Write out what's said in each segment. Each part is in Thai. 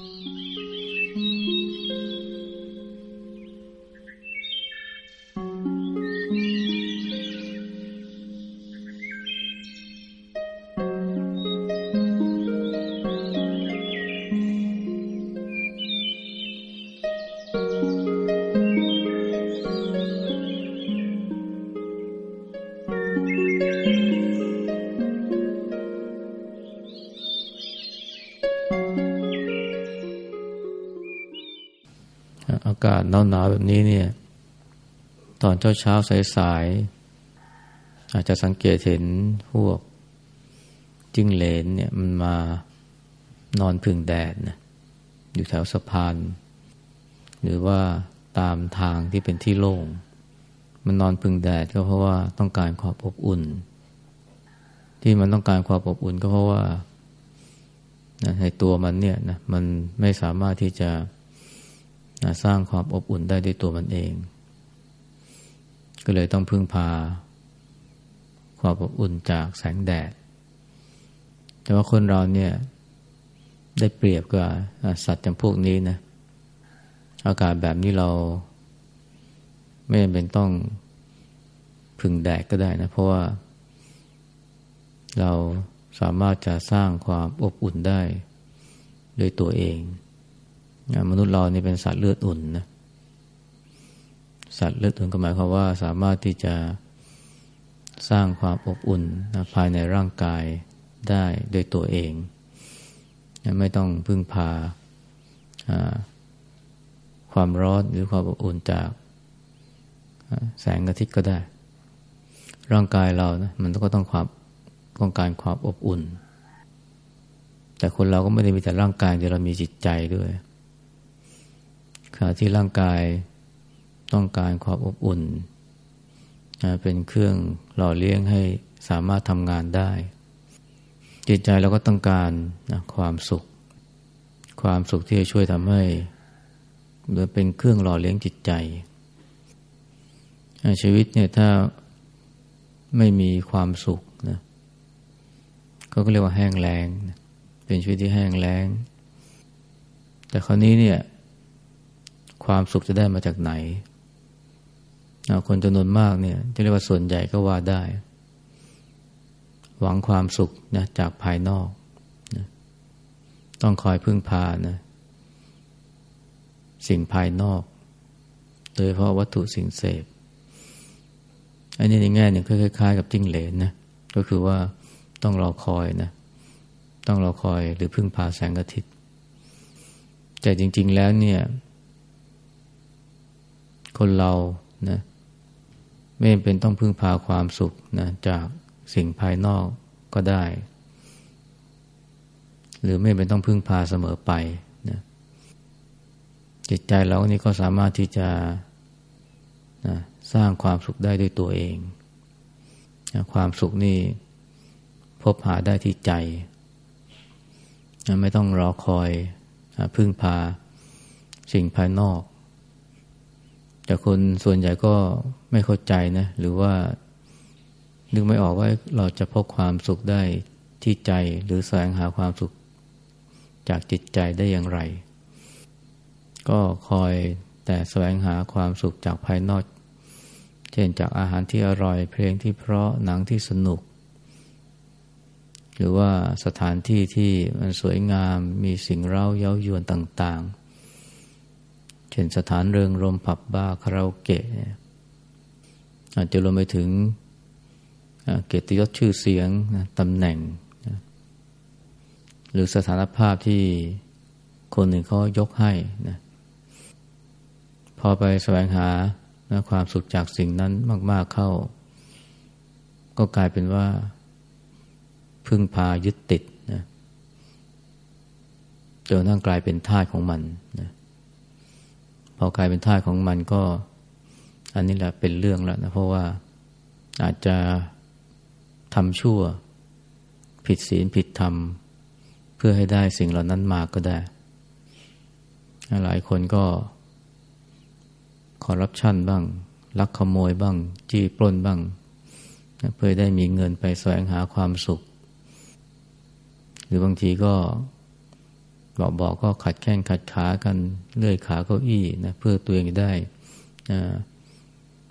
อา หนาวแบบนี้เนี่ย ตอนเช้าเช้าสายๆอาจจะสังเกตเห็นพวกจิ้งเหลนเนี่ยมันมานอนพึ่งแดดนะอยู่แถวสะพาน หรือว่าตามทางที่เป็นที่โล่ง มันนอนพึ่งแดดก็เพราะว่าต้องการความอบอุ่น ที่มันต้องการความอบอุ่นก็เพราะว่าในตัวมันเนี่ยนะมันไม่สามารถที่จะ นะสร้างความอบอุ่นได้ด้วยตัวมันเอง ก็เลยต้องพึ่งพา ความอบอุ่นจากแสงแดด แต่ว่าคนเราเนี่ยได้เปรียบกับสัตว์จำพวกนี้นะ อากาศแบบนี้เราไม่จำเป็นต้องพึ่งแดดก็ได้นะ เพราะว่าเราสามารถจะสร้างความอบอุ่นได้ด้วยตัวเอง มนุษย์เรานี่เป็นสัตว์เลือดอุ่นนะสัตว์เลือดอุ่นก็หมายความว่าสามารถที่จะสร้างความอบอุ่นนะภายในร่างกายได้ด้วยตัวเอง ไม่ต้องพึ่งพาความร้อนหรือความอบอุ่นจากแสงอาทิตย์ก็ได้ ร่างกายเรานะมันก็ต้องความต้องการความอบอุ่น แต่คนเราก็ไม่ได้มีแต่ร่างกายเดียวเรามีจิตใจด้วย ณะที่ร่างกายต้องการความอบอุ่น เป็นเครื่องหล่อเลี้ยงให้สามารถทำงานได้ จิตใจเราก็ต้องการนะความสุข ความสุขที่จะช่วยทำให้หรือเป็นเครื่องหล่อเลี้ยงจิตใจ ชีวิตเนี่ยถ้าไม่มีความสุขนะก็เรียกว่าแห้งแล้ง เป็นชีวิตที่แห้งแล้ง แต่คราวนี้เนี่ย ความสุขจะได้มาจากไหน คนจำนวนมากเนี่ยที่เรียกว่าส่วนใหญ่ก็ว่าได้ หวังความสุขนะจากภายนอกนะต้องคอยพึ่งพานะสิ่งภายนอก โดยเพราะวัตถุสิ่งเสพ อันนี้ในแง่หนึ่งคล้ายๆ กับจิ้งเหลนนะก็คือว่าต้องรอคอยนะ ต้องรอคอยหรือพึ่งพาแสงอาทิตย์ แต่จริง ๆ แล้วเนี่ย คนเรานะไม่เป็นต้องพึ่งพาความสุขนะจากสิ่งภายนอกก็ได้ หรือไม่เป็นต้องพึ่งพาเสมอไปนะจิตใจเรานี่ก็สามารถที่จะนะสร้างความสุขได้ด้วยตัวเองนะความสุขนี่พบหาได้ที่ใจนะไม่ต้องรอคอยนะพึ่งพาสิ่งภายนอก แต่คนส่วนใหญ่ก็ไม่เข้าใจนะ หรือว่านึกไม่ออกว่าเราจะพบความสุขได้ที่ใจหรือแสวงหาความสุขจากจิตใจได้อย่างไร ก็คอยแต่แสวงหาความสุขจากภายนอก เช่นจากอาหารที่อร่อยเพลงที่เพราะหนังที่สนุก หรือว่าสถานที่ที่มันสวยงามมีสิ่งเร้าเย้ายวนต่างๆ เช่นสถานเริงรมผับบาร์คาราโอเกะอาจจะรวมไปถึงเกียรติยศชื่อเสียงตำแหน่ง หรือสถานภาพที่คนหนึ่งเขายกให้นะพอไปแสวงหาความสุขจากสิ่งนั้นมาก ๆเข้า ก็กลายเป็นว่า พึ่งพายึดติดนะจนทั้งกลายเป็นทาสของมันนะ พอกลายเป็นท่าของมันก็ อันนี้แหละเป็นเรื่องแล้วนะเพราะว่าอาจจะทำชั่ว ผิดศีลผิดธรรม เพื่อให้ได้สิ่งเหล่านั้นมาก็ได้ หลายคนก็คอร์รัปชันบ้าง ลักขโมยบ้าง จี้ปล้นบ้าง เพื่อได้มีเงินไปแสวงหาความสุข หรือบางทีก็ บอกบอกก็ขัดแข้งขัดขากันเลื่อยขาเก้าอี้นะเพื่อตัวเองได้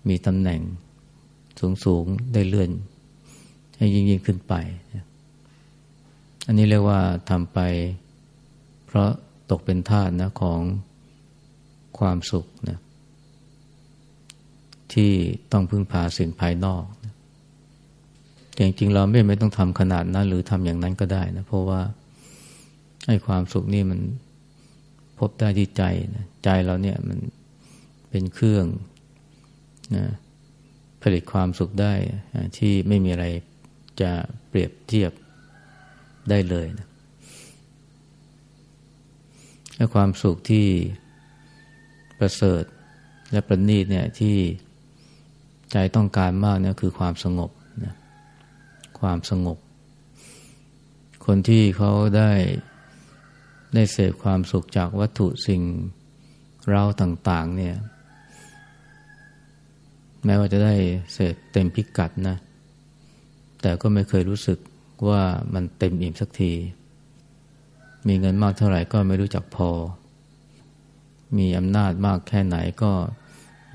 มีตำแหน่งสูงสูงได้เลื่อน ให้ยิ่งยิ่งขึ้นไป อันนี้เรียกว่าทำไป เพราะตกเป็นทาสนะของความสุขนะที่ต้องพึ่งพาสิ่งภายนอกนะจริงๆเราไม่ไม่ต้องทำขนาดนั้นหรือทำอย่างนั้นก็ได้นะเพราะว่า ให้ความสุขนี่มันพบได้ที่ใจนะใจเราเนี่ยมันเป็นเครื่องนะผลิตความสุขได้ที่ไม่มีอะไรจะเปรียบเทียบได้เลยนะและความสุขที่ประเสริฐและประณีตเนี่ยที่ใจต้องการมากเนี่ยคือความสงบนะความสงบ คนที่เขาได้ ได้เสพความสุขจากวัตถุสิ่งเราต่าง ๆ เนี่ย แม้ว่าจะได้เสพเต็มพิกัดนะ แต่ก็ไม่เคยรู้สึกว่ามันเต็มอิ่มสักที มีเงินมากเท่าไหร่ก็ไม่รู้จักพอ มีอำนาจมากแค่ไหนก็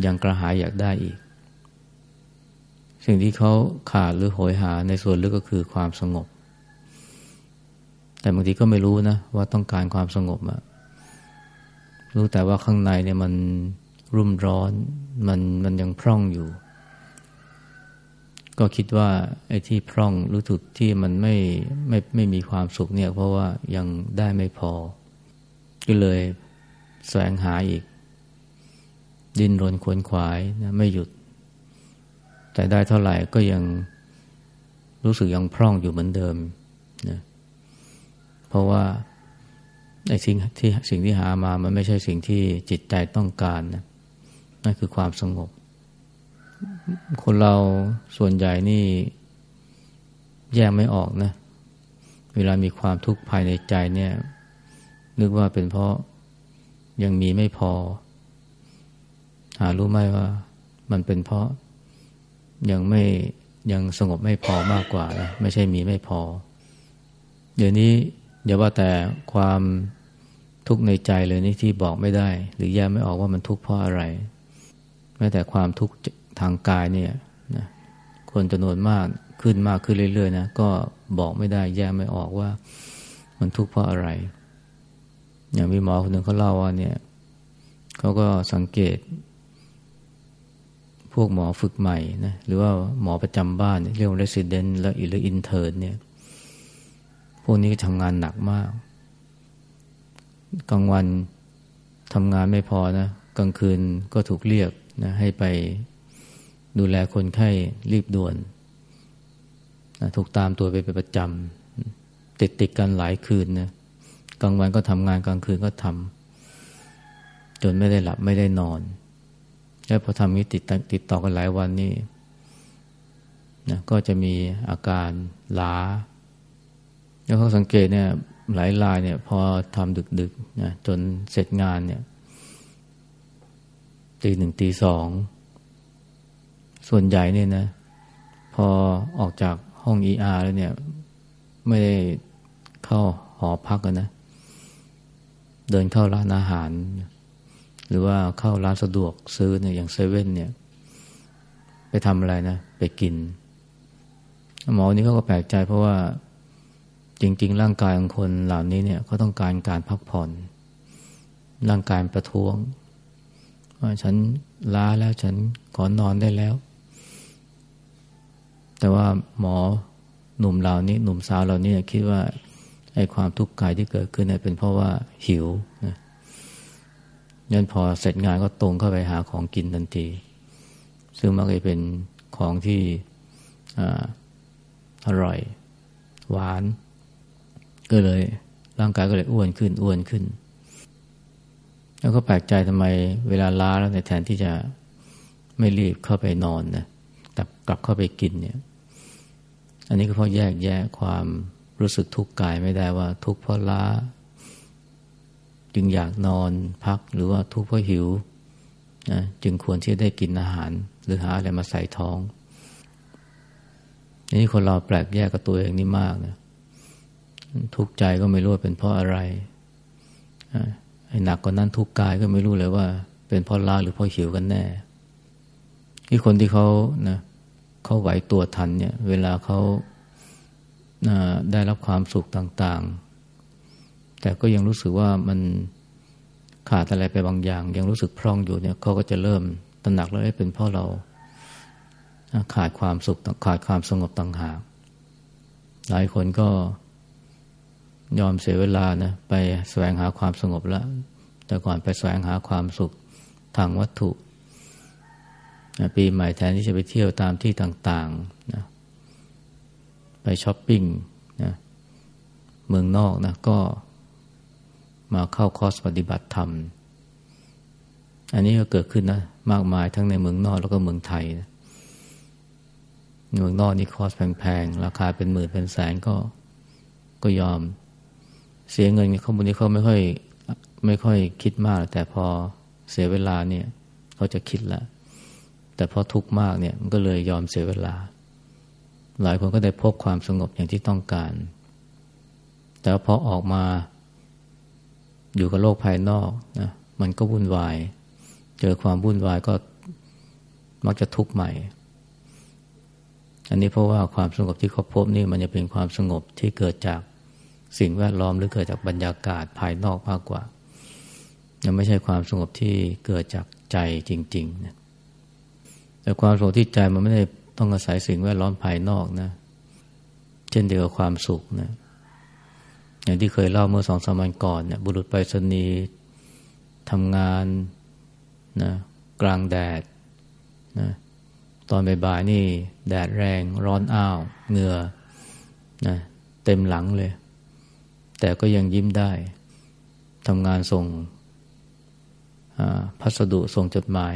ยังกระหายอยากได้อีก สิ่งที่เขาขาดหรือโหยหาในส่วนลึกก็คือความสงบ แต่บางทีก็ไม่รู้นะว่าต้องการความสงบอะรู้แต่ว่าข้างในเนี่ยมันรุ่มร้อนมันมันยังพร่องอยู่ ก็คิดว่าไอ้ที่พร่องรู้จุดที่มันไม่ไม่ไม่มีความสุขเนี่ย เพราะว่ายังได้ไม่พอ ก็เลยแสวงหาอีก ดิ้นรนควนขวายนะไม่หยุด แต่ได้เท่าไหร่ก็ยังรู้สึกยังพร่องอยู่เหมือนเดิม เพราะว่าในสิ่งที่สิ่งที่หามามันไม่ใช่สิ่งที่จิตใจต้องการนะนั่นคือความสงบ คนเราส่วนใหญ่นี่แยกไม่ออกนะ เวลามีความทุกข์ภายในใจเนี่ย นึกว่าเป็นเพราะยังมีไม่พอ หารู้ไหมว่า มันเป็นเพราะยังไม่ยังสงบไม่พอมากกว่านะไม่ใช่มีไม่พอ เดี๋ยวนี้ อย่าว่าแต่ความทุกข์ในใจเลยนี่ที่บอกไม่ได้ หรือแยกไม่ออกว่ามันทุกข์เพราะอะไร แม้แต่ความทุกข์ทางกายเนี่ยนะคนจำนวนมากขึ้นมากขึ้นเรื่อยๆนะก็บอกไม่ได้แยกไม่ออกว่า มันทุกข์เพราะอะไร อย่างมีหมอคนหนึ่งเขาเล่าว่าเนี่ยเขาก็สังเกต พวกหมอฝึกใหม่นะหรือว่าหมอประจำบ้านเรียกว่า resident แล้วหรือ intern เนี่ย พวกนี้ก็ทำงานหนักมาก กลางวันทำงานไม่พอนะกลางคืนก็ถูกเรียกนะให้ไปดูแลคนไข้รีบด่วนนะถูกตามตัวไปเป็นประจำติดติดกันหลายคืนนะกลางวันก็ทำงานกลางคืนก็ทำจนไม่ได้หลับไม่ได้นอน แล้วพอทำนี้ติดติดต่อกันหลายวันนี่นะก็จะมีอาการล้า แล้วเขาสังเกตเนี่ยหลายรายเนี่ย พอทำดึกๆนะจนเสร็จงานเนี่ยตีหนึ่งตีสอง ส่วนใหญ่เนี่ยนะ พอออกจากห้องเออาร์แล้วเนี่ย ไม่ได้เข้าหอพักนนะเดินเข้าร้านอาหาร หรือว่าเข้าร้านสะดวกซื้อเนี่ยอย่างเซเว่นเนี่ย ไปทำอะไรนะ ไปกิน หมอนี่เขาก็แปลกใจเพราะว่า จริง ๆ ร่างกายของคนเหล่านี้เนี่ยเขาต้องการการพักผ่อน ร่างกายประท้วงว่าฉันล้าแล้วฉันขอนอนได้แล้ว แต่ว่าหมอหนุ่มเหล่านี้ หนุ่มสาวเหล่านี้คิดว่าไอ้ความทุกข์กายที่เกิดขึ้นเนี่ยเป็นเพราะว่าหิวนะยันพอเสร็จงานก็ตรงเข้าไปหาของกินทันที ซึ่งมักจะเป็นของที่อร่อย หวาน ก็เลย ร่างกายก็เลยอ้วนขึ้นอ้วนขึ้น แล้วก็แปลกใจทำไมเวลาล้าแล้วในแทนที่จะไม่รีบเข้าไปนอนนะแต่กลับเข้าไปกินเนี่ย อันนี้ก็เพราะแยกแยะความรู้สึกทุกข์กายไม่ได้ว่า ทุกข์เพราะล้า จึงอยากนอนพักหรือว่าทุกข์เพราะหิวนะจึงควรที่จะได้กินอาหาร หรือหาอะไรมาใส่ท้องอันี่คนเราแปลกแยกกับตัวเองนี่มากนะ ทุกข์ใจก็ไม่รู้ว่าเป็นเพราะอะไรไอ้หนักกว่านั้นทุกกายก็ไม่รู้เลยว่า เป็นเพราะลาหรือเพราะหิวกันแน่ที่คนที่เขานะเขาไหวตัวทันเนี่ย เวลาเขาได้รับความสุขต่าง ๆ แต่ก็ยังรู้สึกว่ามันขาดอะไรไปบางอย่าง ยังรู้สึกพร่องอยู่เนี่ยเขาก็จะเริ่มตระหนักแล้วเป็นเพราะเราขาดความสุขขาดความสงบต่างหากหลายคนก็ ยอมเสียเวลานะไปแสวงหาความสงบแล้ว แต่ก่อนไปแสวงหาความสุขทางวัตถุปีใหม่แทนที่จะไปเที่ยวตามที่ต่างๆนะไปช้อปปิ้งนะเมืองนอกนะก็มาเข้าคอร์สปฏิบัติธรรม อันนี้ก็เกิดขึ้นนะมากมายทั้งในเมืองนอกแล้วก็เมืองไทยนะเมืองนอกนี่คอร์สแพงๆ ราคาเป็นหมื่นเป็นแสนก็ก็ยอม เสียเงินเขาบนนี้เขาไม่ค่อยไม่ค่อยคิดมาก แต่พอเสียเวลาเนี่ยเขาจะคิดละแต่พอทุกข์มากเนี่ยมันก็เลยยอมเสียเวลา หลายคนก็ได้พบความสงบอย่างที่ต้องการ แต่พอออกมาอยู่กับโลกภายนอกนะมันก็วุ่นวาย เจอความวุ่นวายก็มักจะทุกข์ใหม่ อันนี้เพราะว่าความสงบที่เขาพบนี่มันจะเป็นความสงบที่เกิดจาก สิ่งแวดล้อมหรือเกิดจากบรรยากาศภายนอกมากกว่ายังไม่ใช่ความสงบที่เกิดจากใจจริงๆนะแต่ความสงบที่ใจมันไม่ได้ต้องอาศัยสิ่งแวดล้อมภายนอกนะ เช่นเดียวกับความสุขนะอย่างที่เคยเล่าเมื่อสองสามวันก่อนเนี่ยบุรุษไปรษณีย์ทำงานนะกลางแดดนะตอนบ่ายๆนี่ แดดแรงร้อนอ้าวเหงื่อนะเต็มหลังเลย แต่ก็ยังยิ้มได้ทำงานส่งพัสดุส่งจดหมาย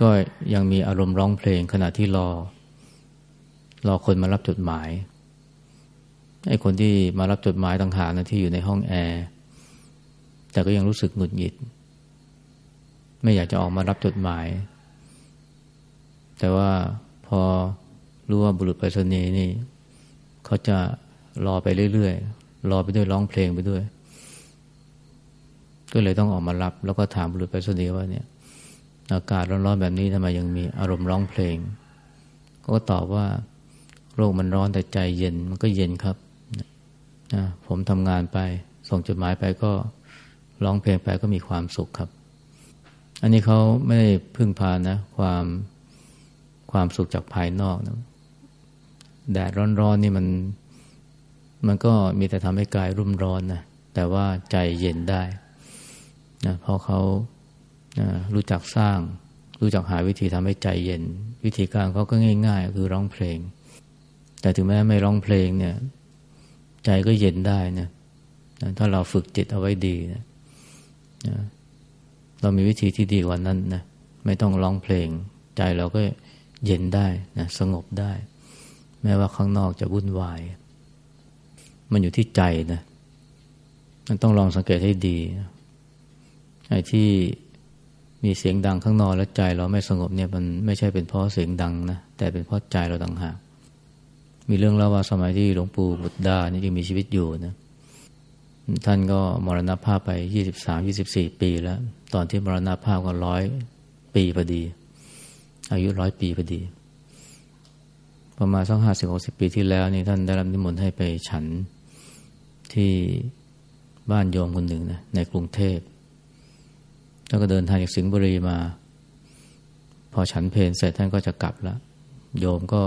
ก็ยังมีอารมณ์ร้องเพลงขณะที่รอ รอคนมารับจดหมายไอ้คนที่มารับจดหมายต่างหากนะที่อยู่ในห้องแอร์แต่ก็ยังรู้สึกหงุดหงิด ไม่อยากจะออกมารับจดหมาย แต่ว่าพอรู้ว่าบุรุษไปรษณีย์นี่เขาจะรอไปเรื่อย รอไปด้วยร้องเพลงไปด้วย ก็เลยต้องออกมารับ แล้วก็ถามบุรุษไปรษณีย์ว่าเนี่ย อากาศร้อนๆแบบนี้ทำไมยังมีอารมณ์ร้องเพลง ก็ตอบว่าโรคมันร้อนแต่ใจเย็นมันก็เย็นครับนะผมทำงานไป ส่งจดหมายไปก็ร้องเพลงไปก็มีความสุขครับ อันนี้เขาไม่ได้พึ่งพานะ ความความสุขจากภายนอกนะแดดร้อนๆนี่มัน มันก็มีแต่ทำให้กายรุ่มร้อนนะแต่ว่าใจเย็นได้นะเพราะเขานะรู้จักสร้าง รู้จักหาวิธีทำให้ใจเย็น วิธีการเขาก็ง่าย ๆ คือร้องเพลง แต่ถึงแม้ไม่ร้องเพลงเนี่ย ใจก็เย็นได้นะถ้าเราฝึกจิตเอาไว้ดีนะเรามีวิธีที่ดีกว่านั้นนะไม่ต้องร้องเพลง ใจเราก็เย็นได้นะสงบได้ แม้ว่าข้างนอกจะวุ่นวาย มันอยู่ที่ใจนะมันต้องลองสังเกตให้ดีไอ้ที่มีเสียงดังข้างนอกแล้วใจเราไม่สงบเนี่ยมันไม่ใช่เป็นเพราะเสียงดังนะแต่เป็นเพราะใจเราต่างหากมีเรื่องเล่าว่าสมัยที่หลวงปู่บุตรดานี่ยังมีชีวิตอยู่นะท่านก็มรณภาพไปยี่สิบสามยี่สิบสี่ปีแล้ว ตอนที่มรณภาพก็ร้อยปีพอดี อายุร้อยปีพอดี ประมาณสักห้าสิบหกสิบปีที่แล้วนี่ท่านได้รับนิมนต์ให้ไปฉัน ที่บ้านโยมคนหนึ่งนะในกรุงเทพ แล้วก็เดินทางจากสิงห์บุรีมา พอฉันเพลเสร็จท่านก็จะกลับแล้ว โยมก็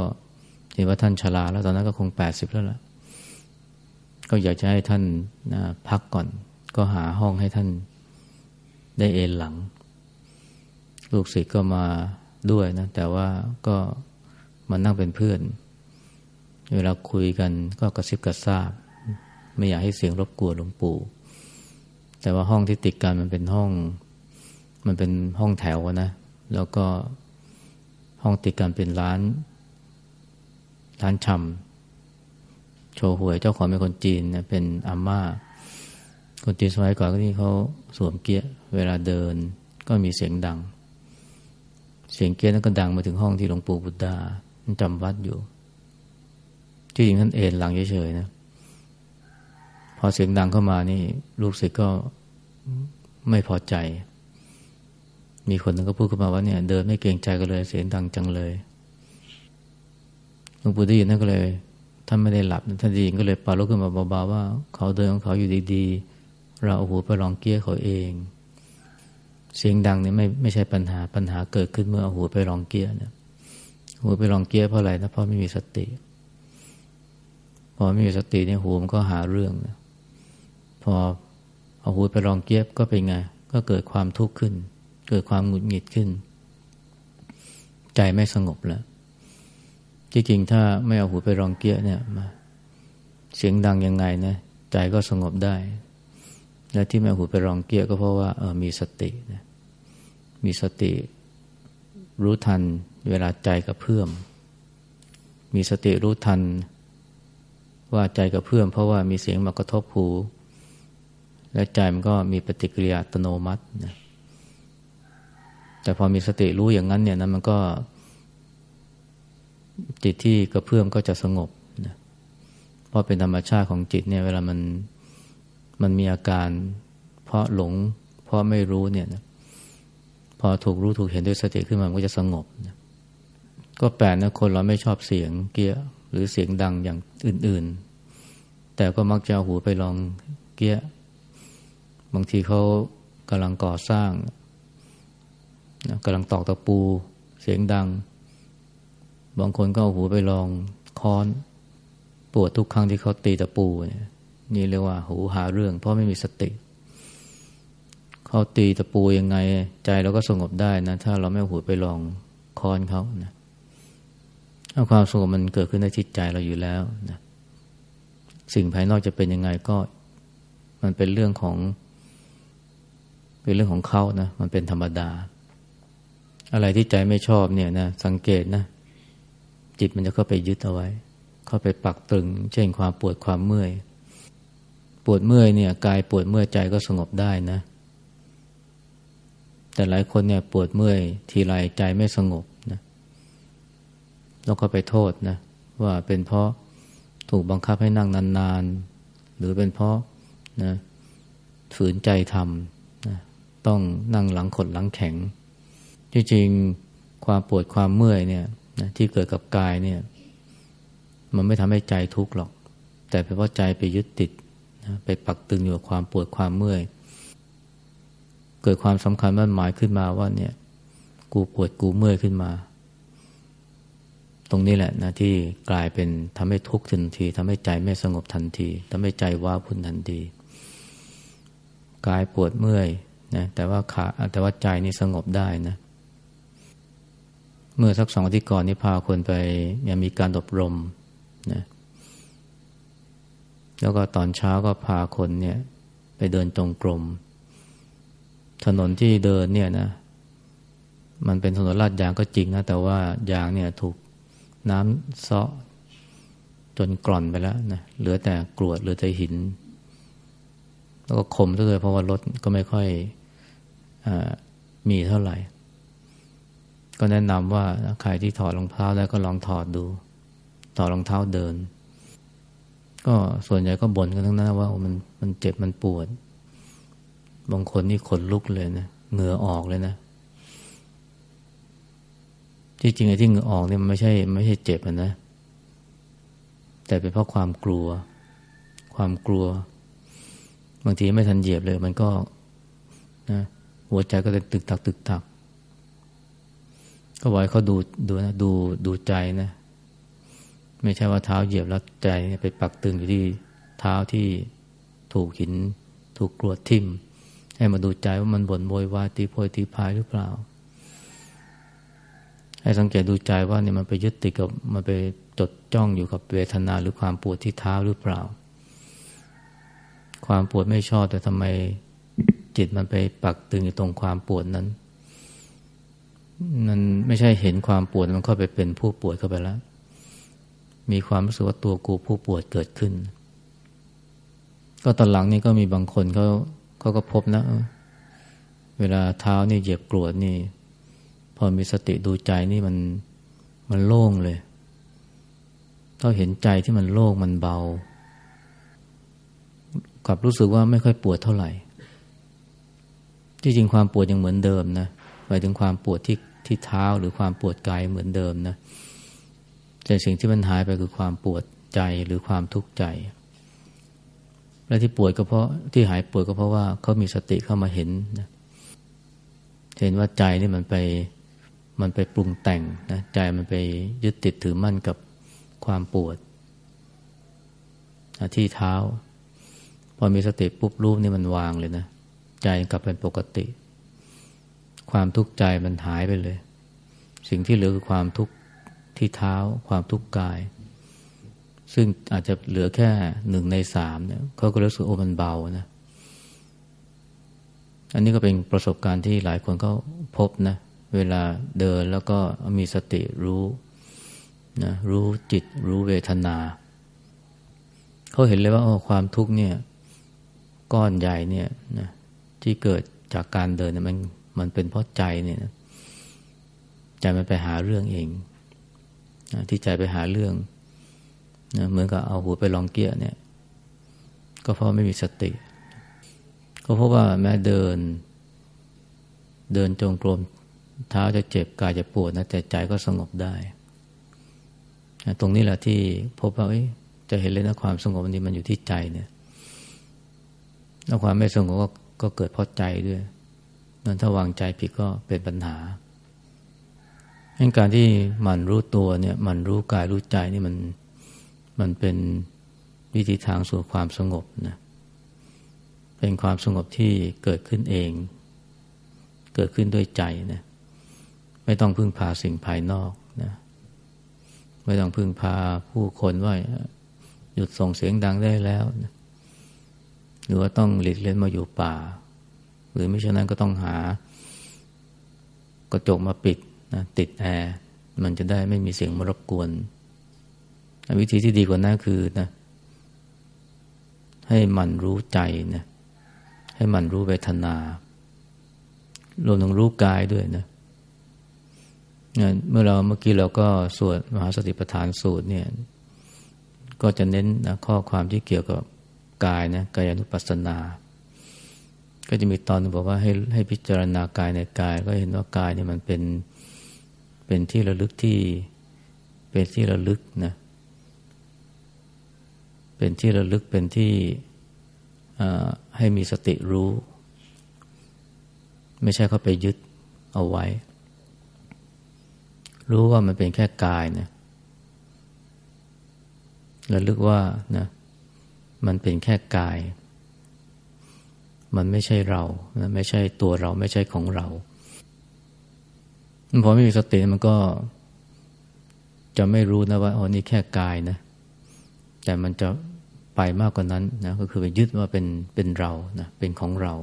เห็นว่าท่านชราแล้วตอนนั้นก็คงแปดสิบแล้วล่ะ ก็อยากจะให้ท่านนะพักก่อน ก็หาห้องให้ท่านได้เอนหลัง ลูกศิษย์ก็มาด้วยนะ แต่ว่าก็มานั่งเป็นเพื่อน เวลาคุยกันก็กระซิบกระซาบ ไม่อยากให้เสียงรบกวนหลวงปู่ แต่ว่าห้องที่ติดกันมันเป็นห้อง มันเป็นห้องแถวนะ แล้วก็ห้องติดกันเป็นร้าน ร้านชำโชว์หวยเจ้าของเป็นคนจีนนะเป็นอาม่า คนจีนสมัยก่อนก็ที่เขาสวมเกียร์เวลาเดินก็มีเสียงดัง เสียงเกียร์นั้นก็ดังมาถึงห้องที่หลวงปู่บุตดาจำวัดอยู่ที่จริงท่านเอนหลังเฉยๆนะ พอเสียงดังเข้ามานี่ ลูกศิษย์ก็ไม่พอใจ มีคนหนึ่งก็พูดขึ้นมาว่าเนี่ย เดินไม่เกรงใจกันเลย เสียงดังจังเลยหลวงปู่ได้ยินนั่นก็เลยท่านไม่ได้หลับท่านได้ยินก็เลยปาลุกขึ้นมาเบาๆว่า เขาเดินของเขาอยู่ดีๆ เราเอาหูไปลองเกี้ยเขาเอง เสียงดังเนี่ยไม่ไม่ใช่ปัญหาปัญหาเกิดขึ้นเมื่อเอาหูไปลองเกี้ยเนี่ยหูไปลองเกี้ยเพราะอะไรนะเพราะไม่มีสติพอไม่มีสติเนี่ยหูมันก็หาเรื่องนะ พอเอาหูไปลองเกี้ยก็เป็นไง ก็เกิดความทุกข์ขึ้น เกิดความหงุดหงิดขึ้น ใจไม่สงบแล้วจริงๆถ้าไม่เอาหูไปรองเกี้ยเนี่ยมาเสียงดังยังไงนะใจก็สงบได้ และที่ไม่เอาหูไปรองเกี้ยก็เพราะว่าเออมีสตินะมีสติ รู้ทันเวลาใจกับเพื่อม มีสติรู้ทัน ว่าใจกับเพื่อม เพราะว่ามีเสียงมากระทบหู และใจมันก็มีปฏิกิริยาอัตโนมัตินะแต่พอมีสติรู้อย่างนั้นเนี่ยนะมันก็ จิตที่กระเพื่อมก็จะสงบนะเพราะเป็นธรรมชาติของจิตเนี่ยเวลามันมันมีอาการ เพราะหลง เพราะไม่รู้เนี่ยนะพอถูกรู้ถูกเห็นด้วยสติขึ้นมามันก็จะสงบนะก็แปลกนะคนเราไม่ชอบเสียงเกี้ยหรือเสียงดังอย่างอื่น ๆ แต่ก็มักจะหูไปลองเกี้ย บางทีเขากำลังก่อสร้างกำลังตอกตะปูเสียงดัง บางคนก็เอาหูไปลองค้อน ปวดทุกครั้งที่เขาตีตะปูเนี่ยนี่เรียกว่าหูหาเรื่อง เพราะไม่มีสติ เขาตีตะปูยังไง ใจเราก็สงบได้นะ ถ้าเราไม่หูไปลองค้อนเขานะเอาความสงบมันเกิดขึ้นในจิตใจเราอยู่แล้วนะสิ่งภายนอกจะเป็นยังไงก็ มันเป็นเรื่องของ เป็นเรื่องของเขานะ มันเป็นธรรมดา อะไรที่ใจไม่ชอบเนี่ยนะสังเกตนะ จิตมันจะเข้าไปยึดเอาไว้ เข้าไปปักตึง เช่นความปวดความเมื่อย ปวดเมื่อยเนี่ยกายปวดเมื่อยใจก็สงบได้นะ แต่หลายคนเนี่ยปวดเมื่อย ทีไรใจไม่สงบนะแล้วก็ไปโทษนะว่าเป็นเพราะถูกบังคับให้นั่งนานๆ หรือเป็นเพราะนะฝืนใจทำ ต้องนั่งหลังขดหลังแข็งจริงๆความปวดความเมื่อยเนี่ยนะที่เกิดกับกายเนี่ย มันไม่ทำให้ใจทุกข์หรอก แต่เป็นเพราะใจไปยึดติดนะไปปักตึงอยู่กับความปวดความเมื่อย เกิดความสำคัญมั่นหมายขึ้นมาว่าเนี่ย กูปวดกูเมื่อยขึ้นมา ตรงนี้แหละนะที่กลายเป็นทำให้ทุกข์ทันทีทำให้ใจไม่สงบทันทีทำให้ใจว้าพุ่นทันทีกายปวดเมื่อย นะแต่ว่าขาแต่ว่าใจนี่สงบได้นะ เมื่อสักสองอาทิตย์ก่อนนี่พาคนไปยังมีการอบรมนะแล้วก็ตอนเช้าก็พาคนเนี่ย ไปเดินตรงกลมถนนที่เดินเนี่ยนะ มันเป็นถนนลาดยางก็จริงนะ แต่ว่ายางเนี่ยถูกน้ำเซาะจนกร่อนไปแล้วนะเหลือแต่กรวดเหลือแต่หิน แล้วก็คมซะเลยเพราะว่ารถก็ไม่ค่อย มีเท่าไหร่ ก็แนะนำว่าใครที่ถอดรองเท้าได้วก็ลองถอดดู ถอดรองเท้าเดิน ก็ส่วนใหญ่ก็บ่นกันทั้งนั้นว่ามันมันเจ็บมันปวด บางคนนี่ขนลุกเลยนะเหงื่อออกเลยนะ ที่จริงไอ้ที่เหงื่อออกเนี่ยมันไม่ใช่ไม่ใช่เจ็บนะ แต่เป็นเพราะความกลัว ความกลัว บางทีไม่ทันเหยียบเลย มันก็นะ หัวใจก็จะตึกตักตึกตัก ก็บอกให้เขาดูดูนะดูดูใจนะ ไม่ใช่ว่าเท้าเหยียบแล้วใจไปปักตึงอยู่ที่เท้าที่ถูกหิน ถูกกรวดทิ่ม ให้มาดูใจว่ามันบ่นโวยวายตีโพยตีพายหรือเปล่า ให้สังเกตดูใจว่าเนี่ยมันไปยึดติดกับมันไปจดจ้องอยู่กับเวทนาหรือความปวดที่เท้าหรือเปล่า ความปวดไม่ชอบแต่ทำไม จิตมันไปปักตึงอยู่ตรงความปวดนั้น มันไม่ใช่เห็นความปวดมันเข้าไปเป็นผู้ปวดเข้าไปแล้ว มีความรู้สึกว่าตัวกูผู้ปวดเกิดขึ้น ก็ตอนหลังนี่ก็มีบางคนเขาเขาก็พบนะ เวลาเท้านี่เหยียบกรวดนี่ พอมีสติดูใจนี่มันมันโล่งเลยถ้าเห็นใจที่มันโล่งมันเบา กลับรู้สึกว่าไม่ค่อยปวดเท่าไหร่ จริงความปวดยังเหมือนเดิมนะหมายถึงความปวดที่ที่เท้าหรือความปวดกายเหมือนเดิมนะแต่สิ่งที่มันหายไปคือความปวดใจหรือความทุกข์ใจ และที่ปวดก็เพราะที่หายปวดก็เพราะว่าเขามีสติเข้ามาเห็นนะเห็นว่าใจนี่มันไปมันไปปรุงแต่งนะใจมันไปยึดติดถือมั่นกับความปวดที่เท้า พอมีสติปุ๊บรูปนี่มันวางเลยนะ ใจกลับเป็นปกติ ความทุกข์ใจมันหายไปเลย สิ่งที่เหลือคือความทุกข์ที่เท้า ความทุกข์กาย ซึ่งอาจจะเหลือแค่หนึ่งในสามเนี่ยเขาก็รู้สึกโอ้มันเบานะ อันนี้ก็เป็นประสบการณ์ที่หลายคนก็พบนะ เวลาเดินแล้วก็มีสติรู้นะรู้จิตรู้เวทนา เขาเห็นเลยว่าโอ้ความทุกข์เนี่ย ก้อนใหญ่เนี่ยนะ ที่เกิดจากการเดินเนี่ยมันมันเป็นเพราะใจเนี่ยนะใจมันไปหาเรื่องเองนะที่ใจไปหาเรื่องนะเหมือนกับเอาหัวไปลองเกียร์เนี่ย ก็เพราะไม่มีสติ ก็เพราะว่าแม้เดิน เดินจงกรมเท้าจะเจ็บกายจะปวดนะแต่ใจก็สงบได้ตรงนี้แหละที่พบว่าจะเห็นเลยนะความสงบนี้มันอยู่ที่ใจเนี่ยแล้วความไม่สงบก็ ก็เกิดเพราะใจด้วยนั่นถ้าวางใจผิดก็เป็นปัญหาดังการที่มันรู้ตัวเนี่ยมันรู้กายรู้ใจนี่มันมันเป็นวิธีทางสู่ความสงบนะเป็นความสงบที่เกิดขึ้นเอง เกิดขึ้นด้วยใจนะไม่ต้องพึ่งพาสิ่งภายนอกนะไม่ต้องพึ่งพาผู้คนว่าหยุดส่งเสียงดังได้แล้วนะ หรือว่าต้องหลีกเล่นมาอยู่ป่า หรือไม่เช่นนั้นก็ต้องหากระจกมาปิดนะติดแอร์มันจะได้ไม่มีเสียงมารบกวน วิธีที่ดีกว่านั้นคือนะให้มันรู้ใจนะให้มันรู้เวทนารวมถึงรู้กายด้วยนะเมื่อเราเมื่อกี้เราก็สวดมหาสติปัฏฐานสูตรเนี่ย ก็จะเน้นนะข้อความที่เกี่ยวกับ กายนะกายานุปัสสนา ก็จะมีตอนบอกว่าให้ให้พิจารณากายในกาย ก็เห็นว่ากายเนี่ยมันเป็นเป็นที่ระลึกที่เป็นที่ระลึกนะเป็นที่ระลึกเป็นที่ให้มีสติรู้ ไม่ใช่เข้าไปยึดเอาไว้ รู้ว่ามันเป็นแค่กายนะระลึกว่านะ มันเป็นแค่กาย มันไม่ใช่เราไม่ใช่ตัวเราไม่ใช่ของเราพอไม่มีสติมันก็ จะไม่รู้นะว่าอ๋อนี่แค่กายนะ แต่มันจะไปมากกว่านั้นนะก็คือไปยึดว่าเป็นเป็นเรานะเป็นของเรา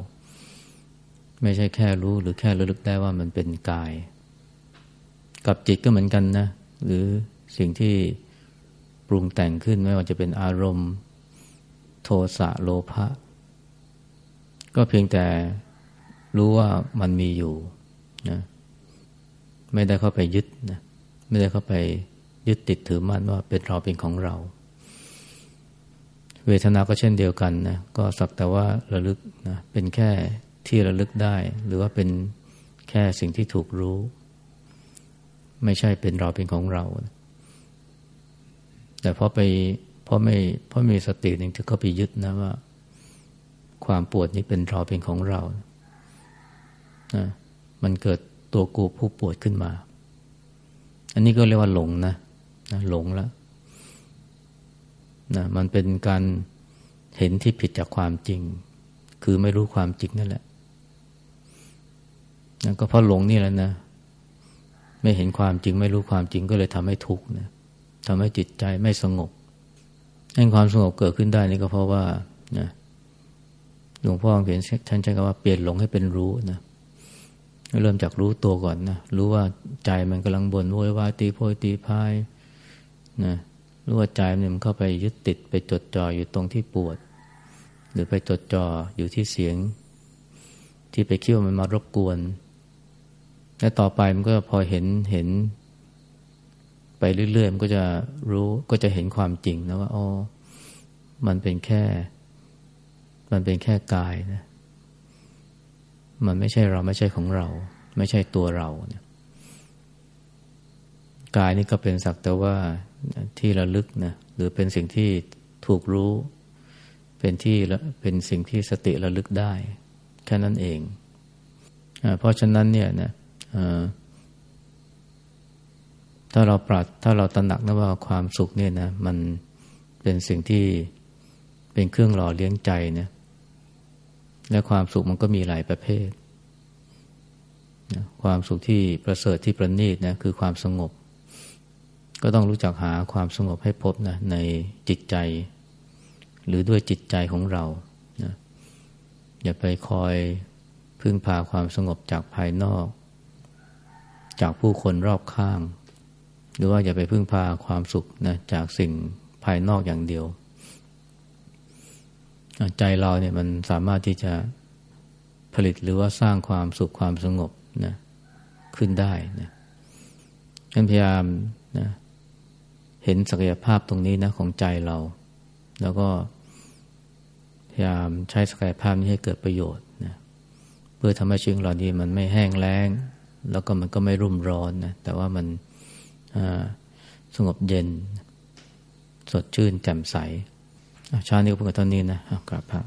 ไม่ใช่แค่รู้หรือแค่ระลึกได้ว่ามันเป็นกาย กับจิตก็เหมือนกันนะ หรือสิ่งที่ปรุงแต่งขึ้นไม่ว่าจะเป็นอารมณ์ โทสะโลภะก็เพียงแต่รู้ว่ามันมีอยู่นะไม่ได้เข้าไปยึดนะไม่ได้เข้าไปยึดติดถือมั่นว่าเป็นเราเป็นของเรา เวทนาก็เช่นเดียวกันนะก็สักแต่ว่าระลึกนะเป็นแค่ที่ระลึกได้ หรือว่าเป็นแค่สิ่งที่ถูกรู้ ไม่ใช่เป็นเราเป็นของเรา แต่พอไป เพราะไม่เพราะมีสติหนึ่งที่เขาไปยึดนะว่า ความปวดนี้เป็นเราเป็นของเรานะมันเกิดตัวกูผู้ปวดขึ้นมา อันนี้ก็เรียกว่าหลงนะนะหลงแล้วนะมันเป็นการเห็นที่ผิดจากความจริง คือไม่รู้ความจริงนั่นแหละนะก็เพราะหลงนี่แหละนะ ไม่เห็นความจริง ไม่รู้ความจริงก็เลยทำให้ทุกข์นะทำให้จิตใจไม่สงบ ให้ความสงบเกิดขึ้นได้นี่ก็เพราะว่านะหลวงพ่อเขียนท่านใช้คำว่าเปลี่ยนหลงให้เป็นรู้นะเริ่มจากรู้ตัวก่อนนะรู้ว่าใจมันกำลังบ่นโวยวายตีโพยตีพายนะรู้ว่าใจมันเข้าไปยึดติดไปจดจ่ออยู่ตรงที่ปวด หรือไปจดจ่ออยู่ที่เสียง ที่ไปคิดว่ามันมารบกวน และต่อไปมันก็พอเห็นเห็น ไปเรื่อยๆ มันก็จะรู้ก็จะเห็นความจริงนะว่าอ๋อมันเป็นแค่ มันเป็นแค่กายนะ มันไม่ใช่เราไม่ใช่ของเรา ไม่ใช่ตัวเราเนี่ยกายนี่ก็เป็นสักแต่ว่าที่ระลึกนะหรือเป็นสิ่งที่ถูกรู้ เป็นที่เป็นสิ่งที่สติระลึกได้ แค่นั้นเองเพราะฉะนั้นเนี่ยนะ ถ้าเราปราดถ้าเราตระหนักนะว่าความสุขเนี่ยนะมันเป็นสิ่งที่เป็นเครื่องหล่อเลี้ยงใจเนี่ยและความสุขมันก็มีหลายประเภทนะความสุขที่ประเสริฐที่ประณีตนะคือความสงบ ก็ต้องรู้จักหาความสงบให้พบนะในจิตใจ หรือด้วยจิตใจของเรานะอย่าไปคอยพึ่งพาความสงบจากภายนอก จากผู้คนรอบข้าง หรือว่าอย่าไปพึ่งพาความสุขนะจากสิ่งภายนอกอย่างเดียว ใจเราเนี่ยมันสามารถที่จะผลิตหรือว่าสร้างความสุขความสงบนะขึ้นได้นะฉันพยายามนะเห็นศักยภาพตรงนี้นะของใจเรา แล้วก็พยายามใช้ศักยภาพนี้ให้เกิดประโยชน์นะเพื่อทำให้ชีวิตเรานี้มันไม่แห้งแล้ง แล้วก็มันก็ไม่รุ่มร้อนนะแต่ว่ามัน สงบเย็น สดชื่นแจ่มใสชาตินี้ก็เพื่อเท่านี้นะกราบพระ